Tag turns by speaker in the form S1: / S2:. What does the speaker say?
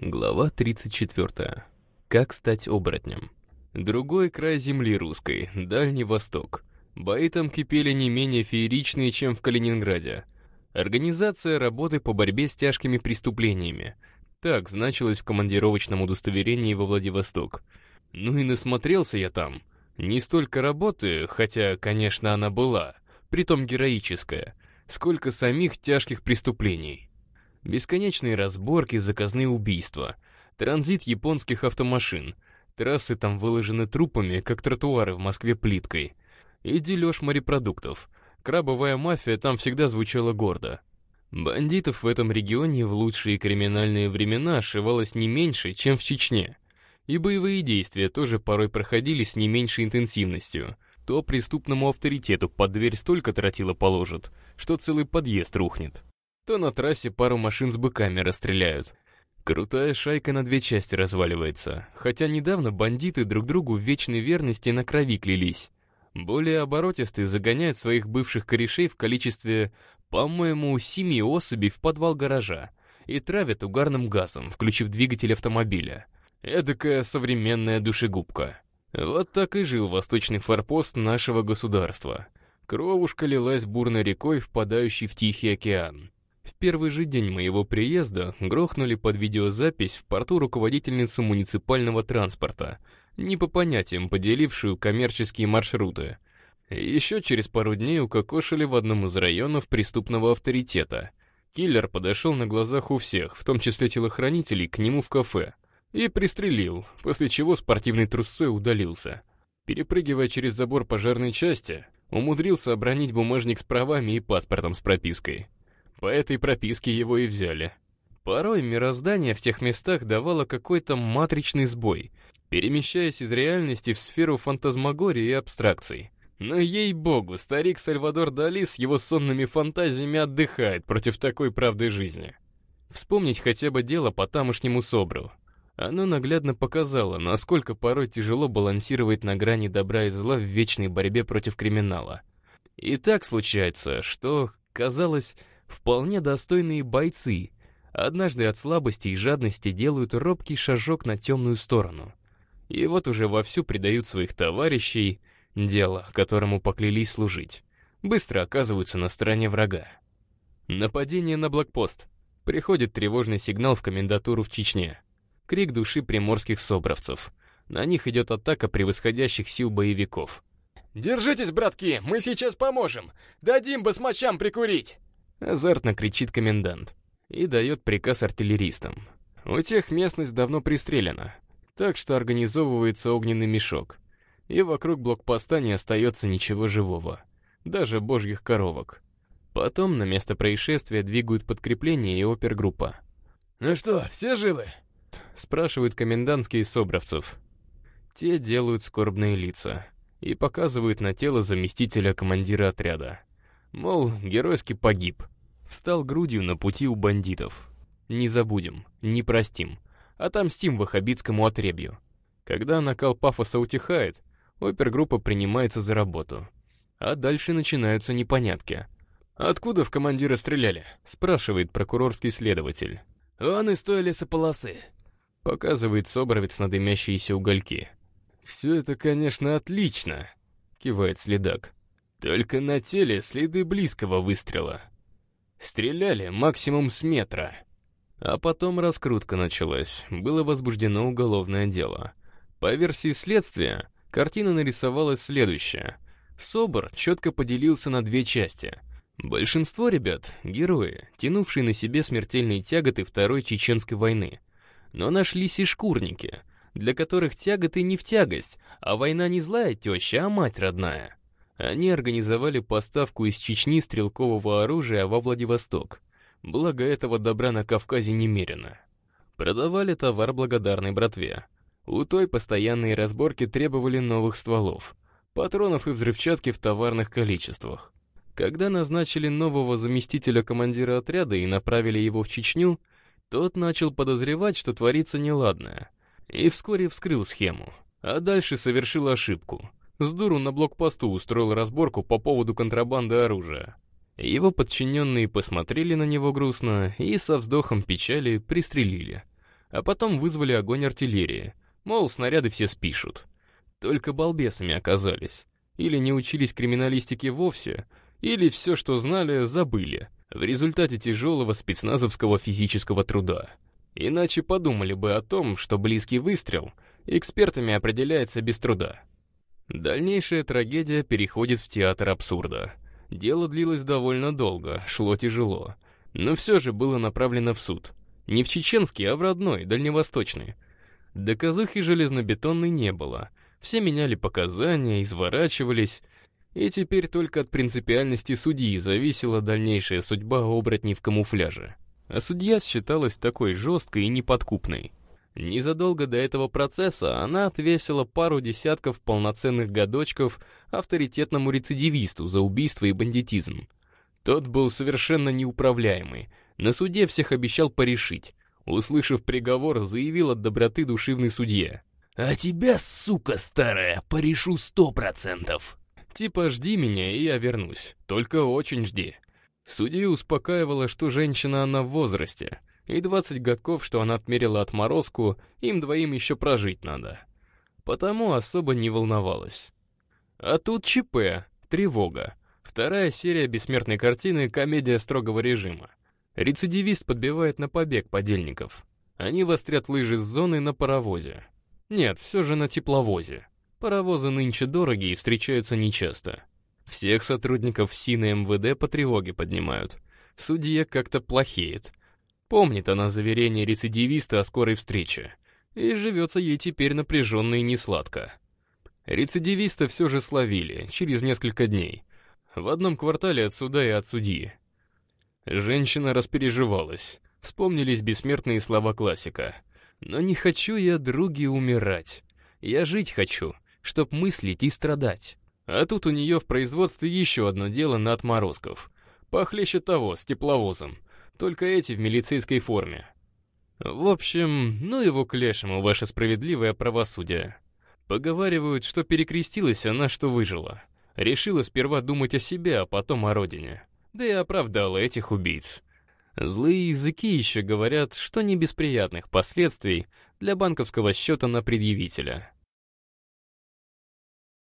S1: Глава 34. Как стать оборотнем. Другой край земли русской, Дальний Восток. Бои там кипели не менее фееричные, чем в Калининграде. Организация работы по борьбе с тяжкими преступлениями. Так значилось в командировочном удостоверении во Владивосток. Ну и насмотрелся я там. Не столько работы, хотя, конечно, она была, притом героическая, сколько самих тяжких преступлений. Бесконечные разборки, заказные убийства, транзит японских автомашин, трассы там выложены трупами, как тротуары в Москве плиткой, и дележ морепродуктов. Крабовая мафия там всегда звучала гордо. Бандитов в этом регионе в лучшие криминальные времена ошивалось не меньше, чем в Чечне. И боевые действия тоже порой проходили с не меньшей интенсивностью. То преступному авторитету под дверь столько тротила положат, что целый подъезд рухнет то на трассе пару машин с быками расстреляют. Крутая шайка на две части разваливается, хотя недавно бандиты друг другу в вечной верности на крови клялись. Более оборотистые загоняют своих бывших корешей в количестве, по-моему, семи особей в подвал гаража и травят угарным газом, включив двигатель автомобиля. Эдакая современная душегубка. Вот так и жил восточный форпост нашего государства. Кровушка лилась бурной рекой, впадающей в Тихий океан. В первый же день моего приезда грохнули под видеозапись в порту руководительницу муниципального транспорта, не по понятиям поделившую коммерческие маршруты. Еще через пару дней укокошили в одном из районов преступного авторитета. Киллер подошел на глазах у всех, в том числе телохранителей, к нему в кафе. И пристрелил, после чего спортивный трусцой удалился. Перепрыгивая через забор пожарной части, умудрился обронить бумажник с правами и паспортом с пропиской. По этой прописке его и взяли. Порой мироздание в тех местах давало какой-то матричный сбой, перемещаясь из реальности в сферу фантазмагории и абстракций. Но ей-богу, старик Сальвадор Дали с его сонными фантазиями отдыхает против такой правды жизни. Вспомнить хотя бы дело по тамошнему СОБРу. Оно наглядно показало, насколько порой тяжело балансировать на грани добра и зла в вечной борьбе против криминала. И так случается, что, казалось, вполне достойные бойцы, однажды от слабости и жадности делают робкий шажок на темную сторону. И вот уже вовсю предают своих товарищей, дело, которому поклялись служить. Быстро оказываются на стороне врага. Нападение на блокпост. Приходит тревожный сигнал в комендатуру в Чечне. Крик души приморских собравцев. На них идет атака превосходящих сил боевиков.
S2: «Держитесь, братки, мы сейчас поможем! Дадим басмачам прикурить!»
S1: Азартно кричит комендант и дает приказ артиллеристам. У тех местность давно пристрелена, так что организовывается огненный мешок, и вокруг блокпоста не остается ничего живого, даже божьих коровок. Потом на место происшествия двигают подкрепление и опергруппа.
S2: «Ну что, все живы?»
S1: — спрашивают комендантские собравцев. Те делают скорбные лица и показывают на тело заместителя командира отряда. Мол, геройски погиб. Встал грудью на пути у бандитов. Не забудем, не простим. Отомстим ваххабитскому отребью. Когда накал пафоса утихает, опергруппа принимается за работу. А дальше начинаются непонятки. «Откуда в командира стреляли?» — спрашивает прокурорский следователь.
S2: «Он из той лесополосы», —
S1: показывает Собровец на дымящиеся угольки. «Все это, конечно, отлично», — кивает следак. Только на теле следы близкого выстрела. Стреляли максимум с метра. А потом раскрутка началась, было возбуждено уголовное дело. По версии следствия, картина нарисовалась следующая. Собор четко поделился на две части. Большинство ребят — герои, тянувшие на себе смертельные тяготы Второй Чеченской войны. Но нашлись и шкурники, для которых тяготы не в тягость, а война не злая теща, а мать родная. Они организовали поставку из Чечни стрелкового оружия во Владивосток. Благо этого добра на Кавказе немерено. Продавали товар благодарной братве. У той постоянные разборки требовали новых стволов, патронов и взрывчатки в товарных количествах. Когда назначили нового заместителя командира отряда и направили его в Чечню, тот начал подозревать, что творится неладное, и вскоре вскрыл схему, а дальше совершил ошибку — с дуру на блокпосту устроил разборку по поводу контрабанды оружия. Его подчиненные посмотрели на него грустно и со вздохом печали пристрелили. а потом вызвали огонь артиллерии. Мол, снаряды все спишут. Только балбесами оказались. Или не учились криминалистике вовсе, или все, что знали, забыли. В результате тяжелого спецназовского физического труда. Иначе подумали бы о том, что близкий выстрел экспертами определяется без труда. Дальнейшая трагедия переходит в театр абсурда. Дело длилось довольно долго, шло тяжело. Но все же было направлено в суд. Не в чеченский, а в родной, дальневосточный. Доказухи железнобетонной не было. Все меняли показания, изворачивались. И теперь только от принципиальности судьи зависела дальнейшая судьба оборотней в камуфляже. А судья считалась такой жесткой и неподкупной. Незадолго до этого процесса она отвесила пару десятков полноценных годочков авторитетному рецидивисту за убийство и бандитизм. Тот был совершенно неуправляемый, на суде всех обещал порешить. Услышав приговор, заявил от доброты душевный судья.
S3: «А тебя, сука старая, порешу сто процентов!»
S1: Типа «жди меня, и я вернусь, только очень жди». Судью успокаивала, что женщина она в возрасте, и 20 годков, что она отмерила отморозку, им двоим еще прожить надо. Потому особо не волновалась. А тут ЧП, тревога. Вторая серия бессмертной картины «Комедия строгого режима». Рецидивист подбивает на побег подельников. Они вострят лыжи с зоны на паровозе. Нет, все же на тепловозе. Паровозы нынче дорогие и встречаются нечасто. Всех сотрудников СИНа МВД по тревоге поднимают. Судья как-то плохеет. Помнит она заверение рецидивиста о скорой встрече. И живется ей теперь напряженно и несладко. Рецидивиста все же словили, через несколько дней. В одном квартале от суда и от судьи. Женщина распереживалась. Вспомнились бессмертные слова классика. «Но не хочу я, други, умирать. Я жить хочу, чтоб мыслить и страдать». А тут у нее в производстве еще одно дело на отморозков. Похлеще того, с тепловозом. Только эти в милицейской форме. В общем, ну его к лешему, ваше справедливое правосудие. Поговаривают, что перекрестилась она, что выжила. Решила сперва думать о себе, а потом о родине. Да и оправдала этих убийц. Злые языки еще говорят, что не без приятных последствий для банковского счета на предъявителя.